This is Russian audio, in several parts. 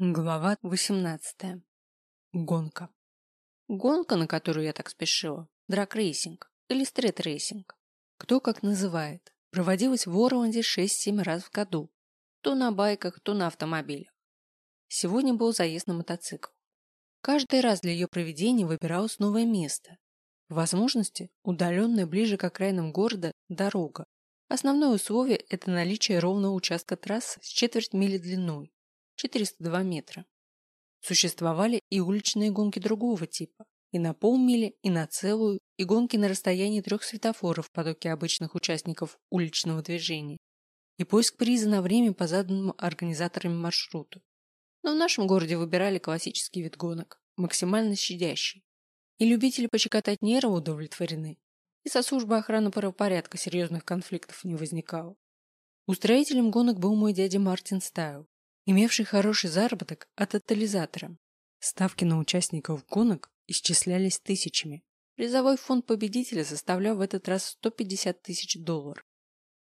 Глава 18. Гонка. Гонка, на которую я так спешила, драг-рейсинг или стрит-рейсинг, кто как называет, проводилась в Орландо 6-7 раз в году, то на байках, то на автомобилях. Сегодня был заезд на мотоциклах. Каждый раз для ее проведения выбиралось новое место. По возможности, удаленная ближе к окраинам города, дорога. Основное условие – это наличие ровного участка трассы с четверть мили длиной 402 метра. Существовали и уличные гонки другого типа, и на полмили, и на целую, и гонки на расстоянии трех светофоров в потоке обычных участников уличного движения, и поиск приза на время по заданному организаторами маршруту. Но в нашем городе выбирали классический вид гонок, максимально щадящий. И любители почекотать нервы удовлетворены, и со службы охраны правопорядка серьезных конфликтов не возникало. Устроителем гонок был мой дядя Мартин Стайл, имевший хороший заработок от тотализатора. Ставки на участников гонок исчислялись тысячами. Призовой фонд победителя составлял в этот раз 150 тысяч долларов.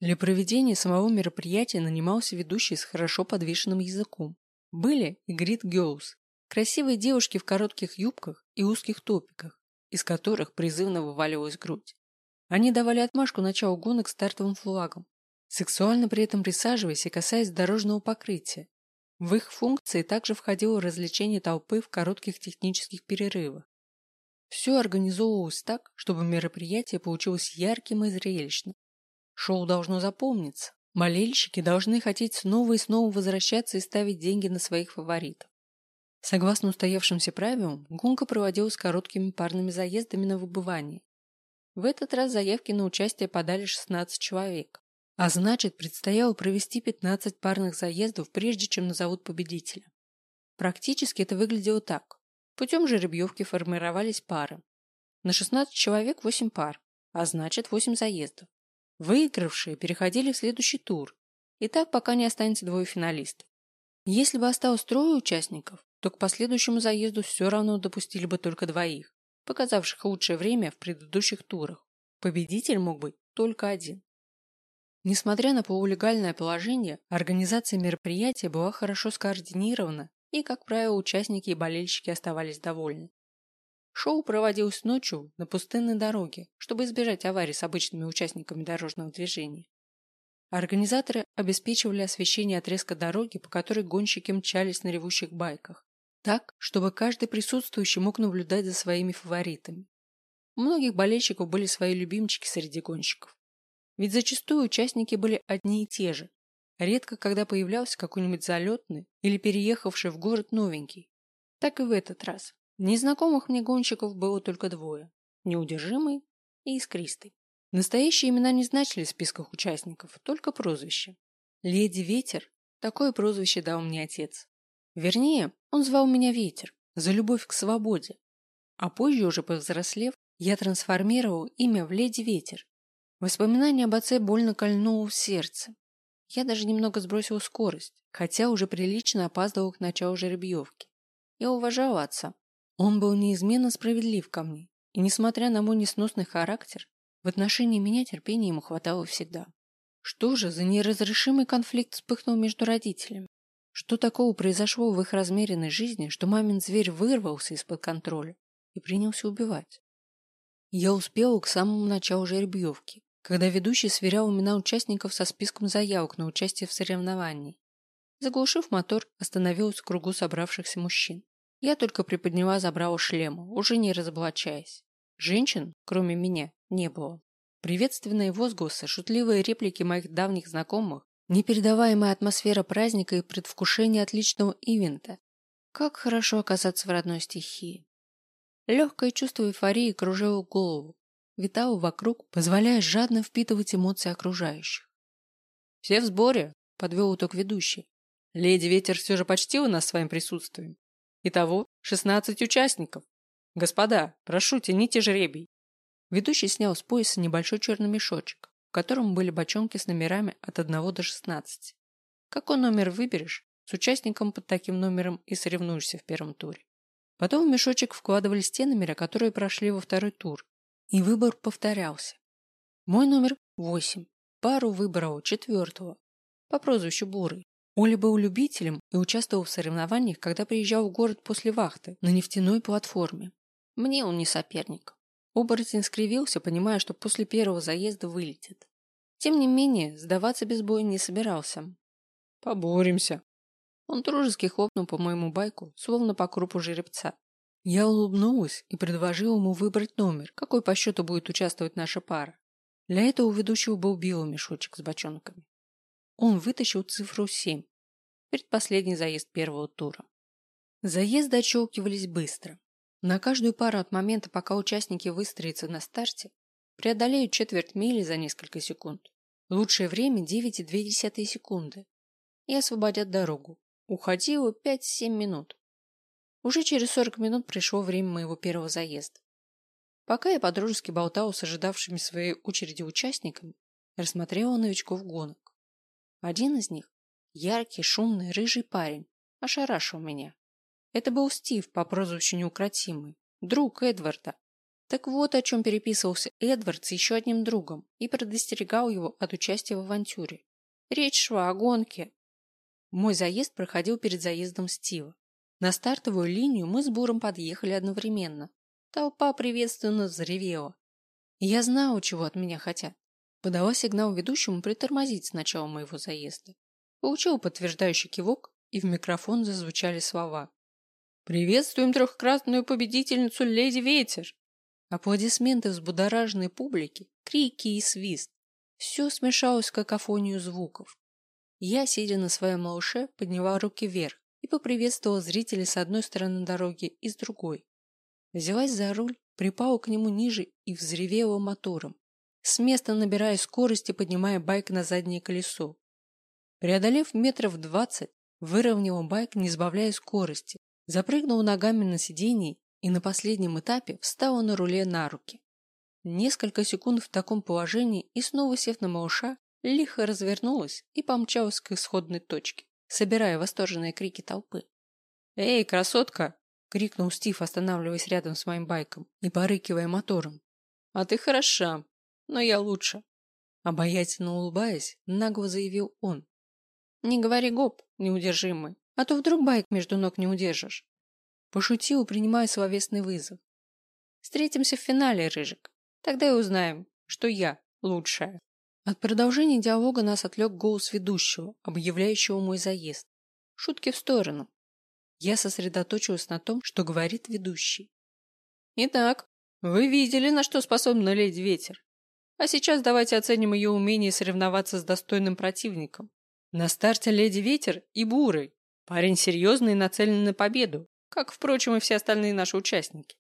Для проведения самого мероприятия нанимался ведущий с хорошо подвешенным языком. Были и грит girls, красивые девушки в коротких юбках и узких топиках, из которых призывно вываливалась грудь. Они давали отмашку началу гонок стартовым флагом, сексуально при этом присаживаясь и касаясь дорожного покрытия, в их функции также входило развлечение толпы в коротких технических перерывах. Все организовывалось так, чтобы мероприятие получилось ярким и зрелищным. Шоу должно запомниться. Болельщики должны хотеть снова и снова возвращаться и ставить деньги на своих фаворитов. Согласно устоявшимся правилам, гонка проводилась короткими парными заездами на выбывание. В этот раз заявки на участие подали 16 человек. А значит, предстояло провести 15 парных заездов, прежде чем назовут победителя. Практически это выглядело так. Путем жеребьевки формировались пары. На 16 человек 8 пар, а значит 8 заездов. Выигравшие переходили в следующий тур, и так пока не останется двое финалистов. Если бы осталось трое участников, то к последующему заезду все равно допустили бы только двоих, показавших лучшее время в предыдущих турах. Победитель мог быть только один. Несмотря на полулегальное положение, организация мероприятия была хорошо скоординирована, и, как правило, участники и болельщики оставались довольны. Шоу проводилось ночью на пустынной дороге, чтобы избежать аварий с обычными участниками дорожного движения. Организаторы обеспечивали освещение отрезка дороги, по которой гонщики мчались на ревущих байках, так, чтобы каждый присутствующий мог наблюдать за своими фаворитами. У многих болельщиков были свои любимчики среди гонщиков. Ведь зачастую участники были одни и те же. Редко когда появлялся какой-нибудь залетный или переехавший в город новенький. Так и в этот раз. Незнакомых мне гонщиков было только двое. Неудержимый и искристый. Настоящие имена не значили в списках участников, только прозвище. Леди Ветер – такое прозвище дал мне отец. Вернее, он звал меня Ветер за любовь к свободе. А позже, уже повзрослев, я трансформировал имя в Леди Ветер Воспоминание об отце больно кольнуло в сердце. Я даже немного сбросил скорость, хотя уже прилично опаздывал к началу жеребьевки. Я уважал отца. Он был неизменно справедлив ко мне, и, несмотря на мой несносный характер, в отношении меня терпения ему хватало всегда. Что же за неразрешимый конфликт вспыхнул между родителями? Что такого произошло в их размеренной жизни, что мамин зверь вырвался из-под контроля и принялся убивать? Я успел к самому началу жеребьевки, когда ведущий сверял имена участников со списком заявок на участие в соревновании. Заглушив мотор, остановилась в кругу собравшихся мужчин. Я только приподняла забрала шлема, уже не разоблачаясь. Женщин, кроме меня, не было. Приветственные возгласы, шутливые реплики моих давних знакомых, непередаваемая атмосфера праздника и предвкушение отличного ивента. Как хорошо оказаться в родной стихии. Легкое чувство эйфории кружило голову, витал вокруг, позволяя жадно впитывать эмоции окружающих. «Все в сборе», — подвел итог ведущий. «Леди Ветер все же почтила нас своим присутствием. Итого шестнадцать участников. Господа, прошу, тяните жребий». Ведущий снял с пояса небольшой черный мешочек, в котором были бочонки с номерами от одного до шестнадцати. Какой номер выберешь, с участником под таким номером и соревнуешься в первом туре. Потом в мешочек вкладывались те номера, которые прошли во второй тур, и выбор повторялся. Мой номер восемь. Пару выбрал четвертого. По прозвищу Бурый. Оля был любителем и участвовал в соревнованиях, когда приезжал в город после вахты на нефтяной платформе. Мне он не соперник. Оборотень скривился, понимая, что после первого заезда вылетит. Тем не менее, сдаваться без боя не собирался. «Поборемся!» Он дружески хлопнул по моему байку, словно по крупу жеребца. Я улыбнулась и предложила ему выбрать номер, какой по счету будет участвовать наша пара. Для этого у ведущего был биомешочек с бочонками. Он вытащил цифру 7. Предпоследний заезд первого тура. Заезды отщелкивались быстро. На каждую пару от момента, пока участники выстроятся на старте, преодолеют четверть мили за несколько секунд. Лучшее время 9,2 секунды. И освободят дорогу. Уходило 5-7 минут. Уже через 40 минут пришло время моего первого заезда. Пока я подружески болтала с ожидавшими своей очереди участниками, рассмотрела новичков гонок. Один из них, яркий, шумный, рыжий парень, ошарашил меня. Это был Стив по прозвищу Неукротимый, друг Эдварда. Так вот о чем переписывался Эдвард с еще одним другом и предостерегал его от участия в авантюре. Речь шла о гонке. Мой заезд проходил перед заездом Стива. На стартовую линию мы с Буром подъехали одновременно. Толпа приветственно взревела. Я знала, чего от меня хотят. Подала сигнал ведущему притормозить с начала моего заезда. Получил подтверждающий кивок, и в микрофон зазвучали слова. «Приветствуем трехкратную победительницу Леди Ветер!» Аплодисменты взбудораженной публики, крики и свист. Все смешалось в какофонию звуков. Я, сидя на своем малыше, подняла руки вверх и поприветствовала зрителей с одной стороны дороги и с другой. Взялась за руль, припала к нему ниже и взревела мотором с места набирая скорость и поднимая байк на заднее колесо. Преодолев метров двадцать, выровнял байк, не сбавляя скорости, запрыгнул ногами на сиденье и на последнем этапе встал на руле на руки. Несколько секунд в таком положении и снова сев на малыша, лихо развернулась и помчалась к исходной точке, собирая восторженные крики толпы. «Эй, красотка!» — крикнул Стив, останавливаясь рядом с моим байком и порыкивая мотором. «А ты хороша!» но я лучше. Обаятельно улыбаясь, нагло заявил он. Не говори гоп, неудержимый, а то вдруг байк между ног не удержишь. Пошутил, принимая словесный вызов. Встретимся в финале, Рыжик. Тогда и узнаем, что я лучшая. От продолжения диалога нас отвлек голос ведущего, объявляющего мой заезд. Шутки в сторону. Я сосредоточилась на том, что говорит ведущий. Итак, вы видели, на что способна леди Ветер? А сейчас давайте оценим ее умение соревноваться с достойным противником. На старте Леди Ветер и Бурый. Парень серьезный и нацелен на победу, как, впрочем, и все остальные наши участники.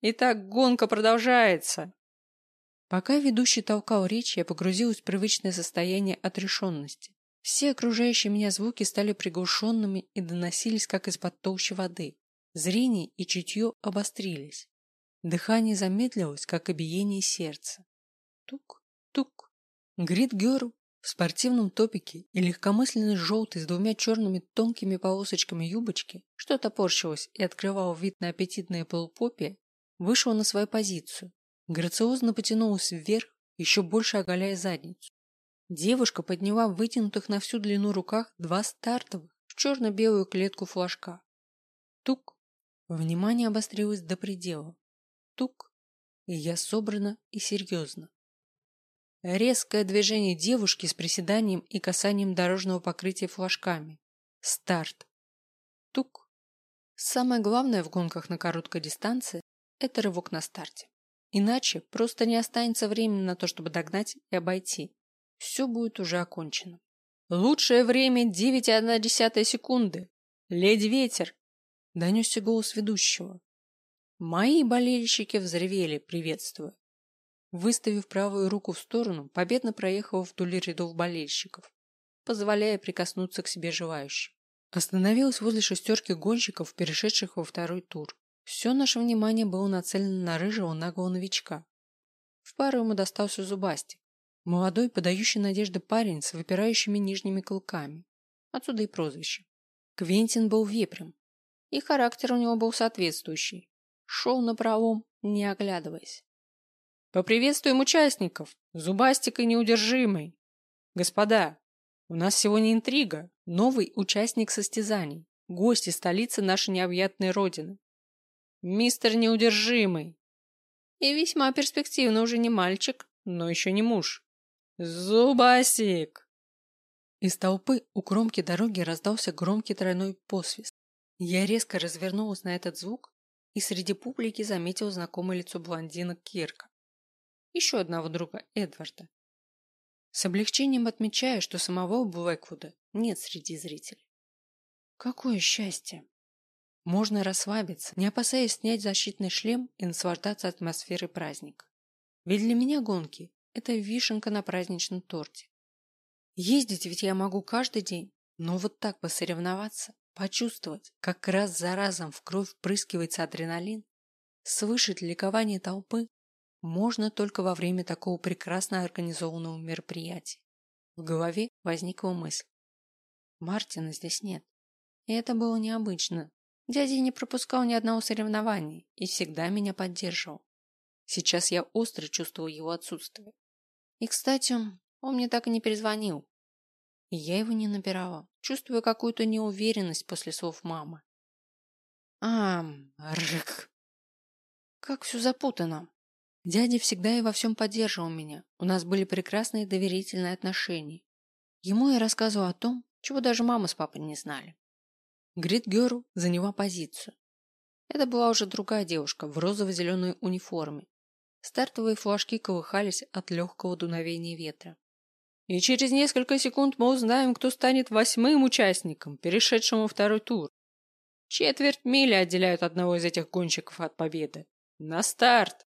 Итак, гонка продолжается. Пока ведущий толкал речь, я погрузилась в привычное состояние отрешенности. Все окружающие меня звуки стали приглушенными и доносились, как из-под толщи воды. Зрение и чутье обострились. Дыхание замедлилось, как и биение сердца. Тук-тук. Грит Герл в спортивном топике и легкомысленный желтый с двумя черными тонкими полосочками юбочки, что топорщилось и открывало вид на аппетитное полупопие, вышла на свою позицию, грациозно потянулась вверх, еще больше оголяя задницу. Девушка подняла в вытянутых на всю длину руках два стартовых в черно-белую клетку флажка. Тук. Внимание обострилось до предела. Тук. И я собрана и серьезно. Резкое движение девушки с приседанием и касанием дорожного покрытия флажками. Старт. Тук. Самое главное в гонках на короткой дистанции – это рывок на старте. Иначе просто не останется времени на то, чтобы догнать и обойти. Все будет уже окончено. Лучшее время 9,1 секунды. Леди Ветер. Донесся голос ведущего. Мои болельщики взревели, приветствуя. Выставив правую руку в сторону, победно проехал вдоль рядов болельщиков, позволяя прикоснуться к себе желающим. Остановилась возле шестерки гонщиков, перешедших во второй тур. Все наше внимание было нацелено на рыжего наглого новичка. В пару ему достался зубастик. Молодой, подающий надежды парень с выпирающими нижними клыками. Отсюда и прозвище. Квентин был вепрем. И характер у него был соответствующий. Шел на пролом, не оглядываясь. Поприветствуем участников, зубастик и неудержимый. Господа, У нас сегодня интрига. Новый участник состязаний. Гость из столицы нашей необъятной родины. Мистер Неудержимый. И весьма перспективно уже не мальчик, но еще не муж. Зубасик! Из толпы у кромки дороги раздался громкий тройной посвист. Я резко развернулась на этот звук и среди публики заметил знакомое лицо блондина Кирка. Еще одного друга Эдварда. С облегчением отмечаю, что самого Блэквуда нет среди зрителей. Какое счастье! Можно расслабиться, не опасаясь снять защитный шлем и наслаждаться атмосферой праздника. Ведь для меня гонки – это вишенка на праздничном торте. Ездить ведь я могу каждый день, но вот так посоревноваться, почувствовать, как раз за разом в кровь впрыскивается адреналин, слышать ликование толпы, можно только во время такого прекрасно организованного мероприятия. В голове возникла мысль. Мартина здесь нет. И это было необычно. Дядя не пропускал ни одного соревнования и всегда меня поддерживал. Сейчас я остро чувствовал его отсутствие. И, кстати, он мне так и не перезвонил. И я его не набирала, чувствуя какую-то неуверенность после слов мамы. Ам, рык. Как все запутано. Дядя всегда и во всем поддерживал меня. У нас были прекрасные доверительные отношения. Ему я рассказывал о том, чего даже мама с папой не знали. Грит Герл заняла позицию. Это была уже другая девушка в розово-зеленой униформе. Стартовые флажки колыхались от легкого дуновения ветра. И через несколько секунд мы узнаем, кто станет восьмым участником, перешедшим во второй тур. Четверть мили отделяют одного из этих гонщиков от победы. На старт!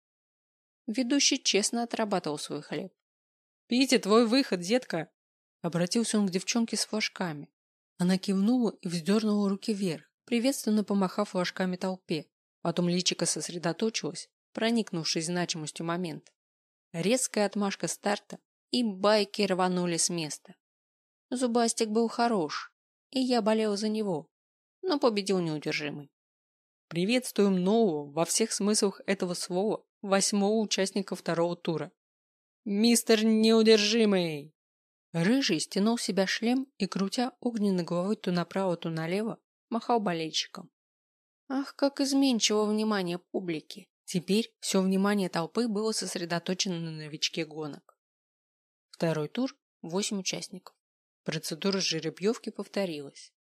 Ведущий честно отрабатывал свой хлеб. «Пите, твой выход, детка!» Обратился он к девчонке с флажками. Она кивнула и вздернула руки вверх, приветственно помахав флажками толпе. Потом личико сосредоточилось, проникнувшись значимостью момента. Резкая отмашка старта, и байки рванули с места. Зубастик был хорош, и я болел за него, но победил неудержимый. Приветствуем нового во всех смыслах этого слова восьмого участника второго тура. «Мистер Неудержимый!» Рыжий стянул себя шлем и, крутя огненной головой то направо, то налево, махал болельщикам. Ах, как изменчиво внимание публики! Теперь все внимание толпы было сосредоточено на новичке гонок. Второй тур – восемь участников. Процедура жеребьевки повторилась.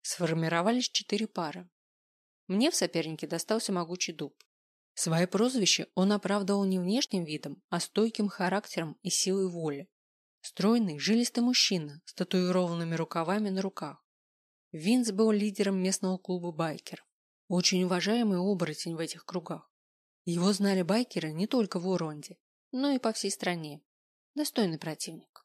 Сформировались четыре пары. Мне в сопернике достался могучий дуб. Свое прозвище он оправдывал не внешним видом, а стойким характером и силой воли. Стройный, жилистый мужчина с татуированными рукавами на руках. Винс был лидером местного клуба байкеров. Очень уважаемый оборотень в этих кругах. Его знали байкеры не только в Уронде, но и по всей стране. Достойный противник.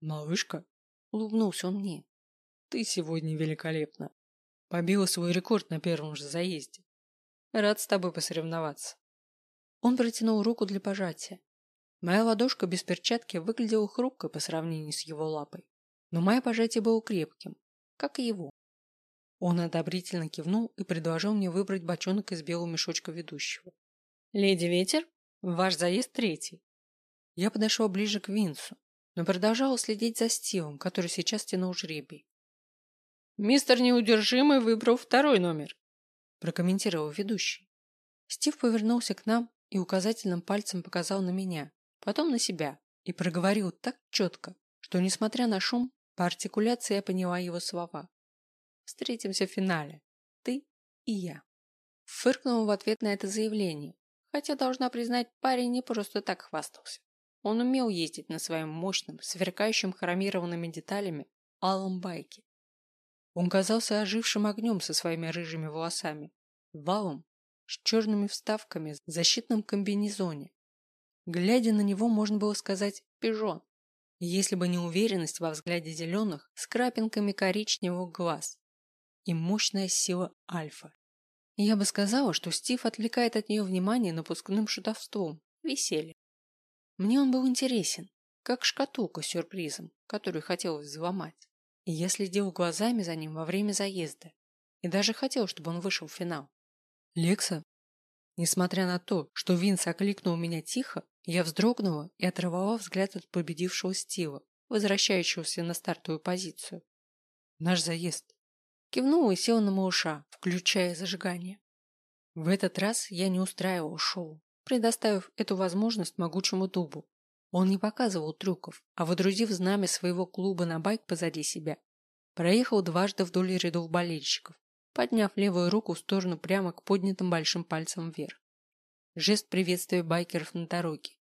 «Малышка», — улыбнулся он мне, — «ты сегодня великолепна. Побила свой рекорд на первом же заезде. Рад с тобой посоревноваться. Он протянул руку для пожатия. Моя ладошка без перчатки выглядела хрупкой по сравнению с его лапой, но мое пожатие было крепким, как и его. Он одобрительно кивнул и предложил мне выбрать бочонок из белого мешочка ведущего. «Леди Ветер, ваш заезд третий». Я подошел ближе к Винсу, но продолжал следить за Стивом, который сейчас тянул жребий. «Мистер Неудержимый выбрал второй номер прокомментировал ведущий. Стив повернулся к нам и указательным пальцем показал на меня, потом на себя и проговорил так четко, что, несмотря на шум, по артикуляции я поняла его слова. «Встретимся в финале. Ты и я». Фыркнул в ответ на это заявление, хотя, должна признать, парень не просто так хвастался. Он умел ездить на своем мощном, сверкающем хромированными деталями алом байке он казался ожившим огнем со своими рыжими волосами, валом с черными вставками в защитном комбинезоне. Глядя на него, можно было сказать «пижон», если бы не уверенность во взгляде зеленых с крапинками коричневых глаз и мощная сила альфа. Я бы сказала, что Стив отвлекает от нее внимание напускным шутовством, весельем. Мне он был интересен, как шкатулка с сюрпризом, которую хотелось взломать. И я следил глазами за ним во время заезда. И даже хотел, чтобы он вышел в финал. Лекса? Несмотря на то, что Винс окликнул меня тихо, я вздрогнула и оторвала взгляд от победившего Стива, возвращающегося на стартовую позицию. Наш заезд. Кивнул и сел на малыша, включая зажигание. В этот раз я не устраивал шоу, предоставив эту возможность могучему дубу. Он не показывал трюков, а водрузив знамя своего клуба на байк позади себя, проехал дважды вдоль рядов болельщиков, подняв левую руку в сторону прямо к поднятым большим пальцем вверх. Жест приветствия байкеров на дороге.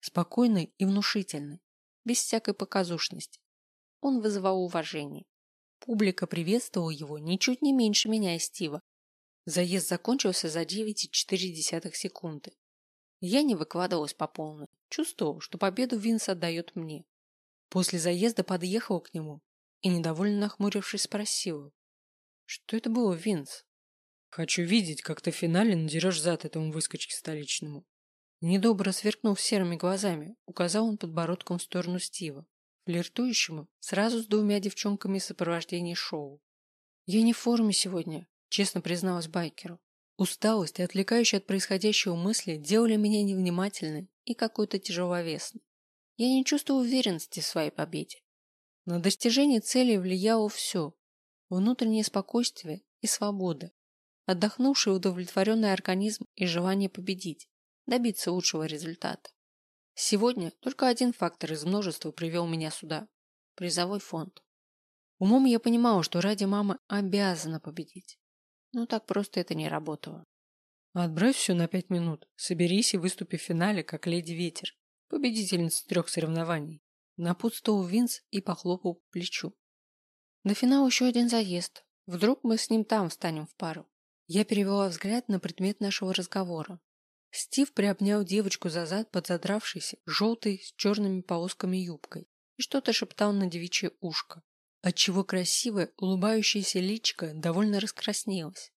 Спокойный и внушительный, без всякой показушности. Он вызывал уважение. Публика приветствовала его ничуть не меньше меня и Стива. Заезд закончился за 9,4 секунды. Я не выкладывалась по полной. Чувствовал, что победу Винс отдает мне. После заезда подъехал к нему и, недовольно нахмурившись, спросил. Что это было, Винс? Хочу видеть, как ты в финале надерешь зад этому выскочке столичному. Недобро сверкнув серыми глазами, указал он подбородком в сторону Стива, флиртующему сразу с двумя девчонками сопровождения шоу. «Я не в форме сегодня», — честно призналась байкеру. Усталость и отвлекающие от происходящего мысли делали меня невнимательной и какой-то тяжеловесной. Я не чувствовал уверенности в своей победе. На достижение цели влияло все – внутреннее спокойствие и свобода, отдохнувший удовлетворенный организм и желание победить, добиться лучшего результата. Сегодня только один фактор из множества привел меня сюда – призовой фонд. Умом я понимала, что ради мамы обязана победить. Но так просто это не работало. Отбрось все на пять минут, соберись и выступи в финале, как леди ветер, победительница трех соревнований. Напутствовал Винс и похлопал по плечу. До финала еще один заезд. Вдруг мы с ним там встанем в пару. Я перевела взгляд на предмет нашего разговора. Стив приобнял девочку за зад под задравшейся, желтой, с черными полосками юбкой и что-то шептал на девичье ушко отчего красивое, улыбающееся личико довольно раскраснелось.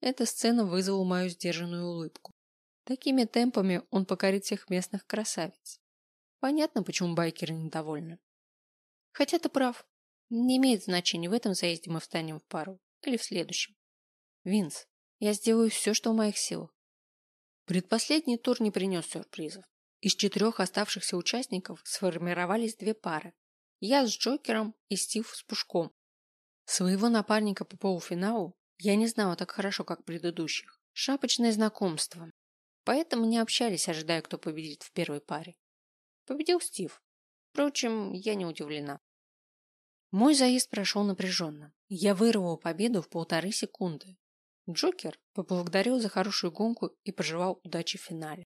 Эта сцена вызвала мою сдержанную улыбку. Такими темпами он покорит всех местных красавиц. Понятно, почему байкеры недовольны. Хотя ты прав. Не имеет значения, в этом заезде мы встанем в пару или в следующем. Винс, я сделаю все, что в моих силах. Предпоследний тур не принес сюрпризов. Из четырех оставшихся участников сформировались две пары, я с Джокером и Стив с Пушком. Своего напарника по полуфиналу я не знала так хорошо, как предыдущих. Шапочное знакомство. Поэтому не общались, ожидая, кто победит в первой паре. Победил Стив. Впрочем, я не удивлена. Мой заезд прошел напряженно. Я вырвал победу в полторы секунды. Джокер поблагодарил за хорошую гонку и пожелал удачи в финале.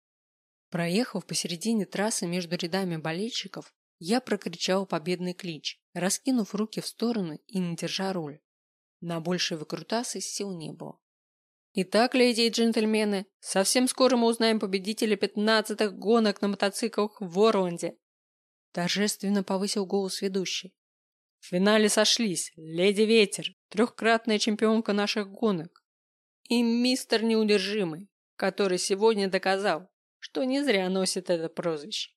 Проехав посередине трассы между рядами болельщиков, я прокричал победный клич, раскинув руки в стороны и не держа руль. На большие выкрутасы сил не было. Итак, леди и джентльмены, совсем скоро мы узнаем победителя пятнадцатых гонок на мотоциклах в Орланде. Торжественно повысил голос ведущий. В финале сошлись леди Ветер, трехкратная чемпионка наших гонок, и мистер Неудержимый, который сегодня доказал, что не зря носит это прозвище.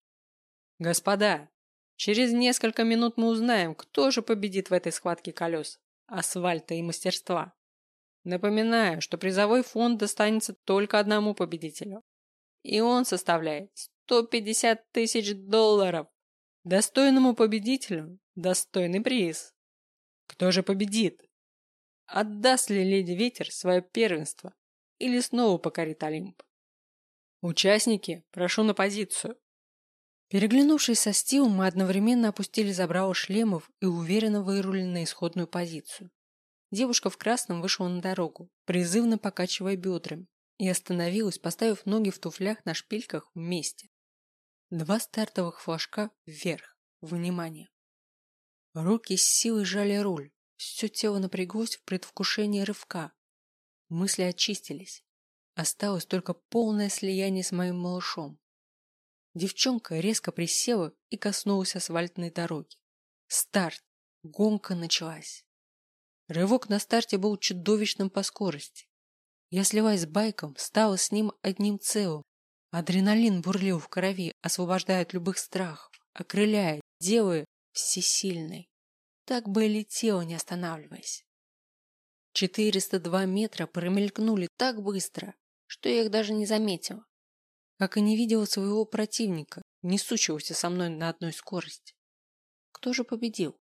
Господа, Через несколько минут мы узнаем, кто же победит в этой схватке колес, асфальта и мастерства. Напоминаю, что призовой фонд достанется только одному победителю. И он составляет 150 тысяч долларов. Достойному победителю достойный приз. Кто же победит? Отдаст ли леди Ветер свое первенство или снова покорит Олимп? Участники, прошу на позицию. Переглянувшись со Стивом, мы одновременно опустили забрало шлемов и уверенно вырулили на исходную позицию. Девушка в красном вышла на дорогу, призывно покачивая бедрами, и остановилась, поставив ноги в туфлях на шпильках вместе. Два стартовых флажка вверх. Внимание! Руки с силой жали руль, все тело напряглось в предвкушении рывка. Мысли очистились. Осталось только полное слияние с моим малышом. Девчонка резко присела и коснулась асфальтной дороги. Старт. Гонка началась. Рывок на старте был чудовищным по скорости. Я сливаясь с байком, стала с ним одним целым. Адреналин бурлил в крови, освобождая от любых страхов, окрыляя, делая всесильной. Так бы и летела, не останавливаясь. 402 метра промелькнули так быстро, что я их даже не заметила как и не видела своего противника, несущегося со мной на одной скорости. Кто же победил?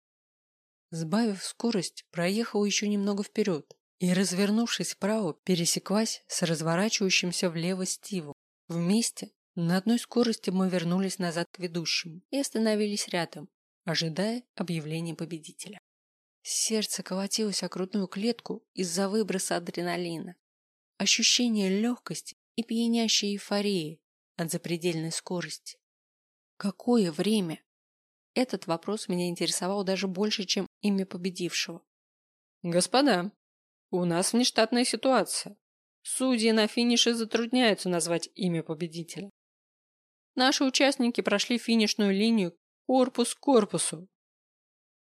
Сбавив скорость, проехал еще немного вперед и, развернувшись вправо, пересеклась с разворачивающимся влево Стивом. Вместе на одной скорости мы вернулись назад к ведущему и остановились рядом, ожидая объявления победителя. Сердце колотилось о грудную клетку из-за выброса адреналина. Ощущение легкости и пьянящей эйфории от запредельной скорости. Какое время? Этот вопрос меня интересовал даже больше, чем имя победившего. Господа, у нас внештатная ситуация. Судьи на финише затрудняются назвать имя победителя. Наши участники прошли финишную линию корпус к корпусу.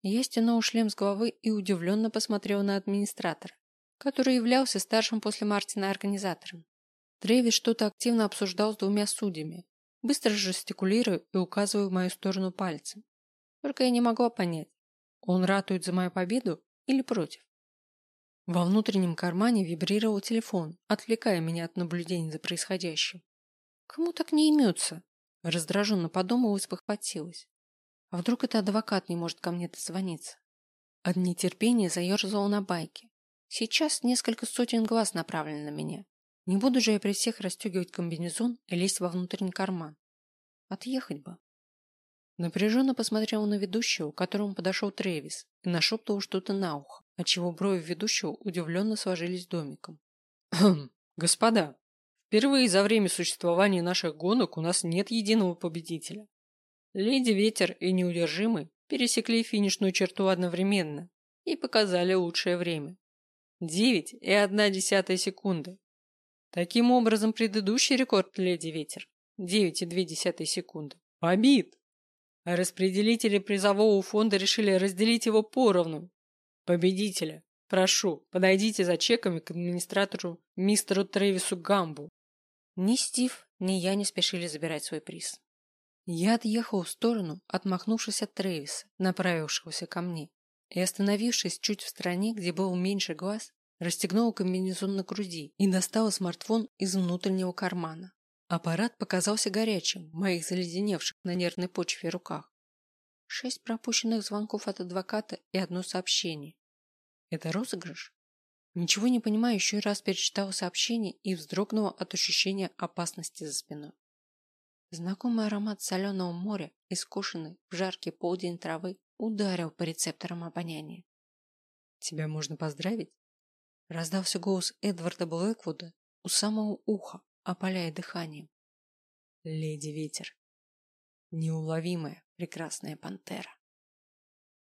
Я стянул шлем с головы и удивленно посмотрел на администратора, который являлся старшим после Мартина организатором. Трэвис что-то активно обсуждал с двумя судьями, быстро жестикулируя и указывая в мою сторону пальцем. Только я не могла понять, он ратует за мою победу или против. Во внутреннем кармане вибрировал телефон, отвлекая меня от наблюдений за происходящим. Кому так не имется? Раздраженно подумала и спохватилась. А вдруг это адвокат не может ко мне дозвониться? От нетерпения заерзала на байке. Сейчас несколько сотен глаз направлены на меня. Не буду же я при всех расстегивать комбинезон и лезть во внутренний карман. Отъехать бы. Напряженно посмотрел на ведущего, к которому подошел Тревис, и нашептывал что-то на ухо, отчего брови ведущего удивленно сложились домиком. «Хм, господа, впервые за время существования наших гонок у нас нет единого победителя. Леди Ветер и Неудержимый пересекли финишную черту одновременно и показали лучшее время. Девять и одна десятая секунды. Таким образом, предыдущий рекорд Леди Ветер девять и две десятые секунды побит. А распределители призового фонда решили разделить его поровну. Победителя, прошу, подойдите за чеками к администратору мистеру Трэвису Гамбу. Ни Стив, ни я не спешили забирать свой приз. Я отъехал в сторону, отмахнувшись от Трэвиса, направившегося ко мне, и, остановившись чуть в стороне, где был меньше глаз, расстегнул комбинезон на груди и достал смартфон из внутреннего кармана. Аппарат показался горячим в моих заледеневших на нервной почве руках. Шесть пропущенных звонков от адвоката и одно сообщение. Это розыгрыш? Ничего не понимая, еще раз перечитала сообщение и вздрогнула от ощущения опасности за спиной. Знакомый аромат соленого моря, искушенный в жаркий полдень травы, ударил по рецепторам обоняния. «Тебя можно поздравить?» Раздался голос Эдварда Блэквуда у самого уха, опаляя дыханием. Леди Ветер. Неуловимая прекрасная пантера.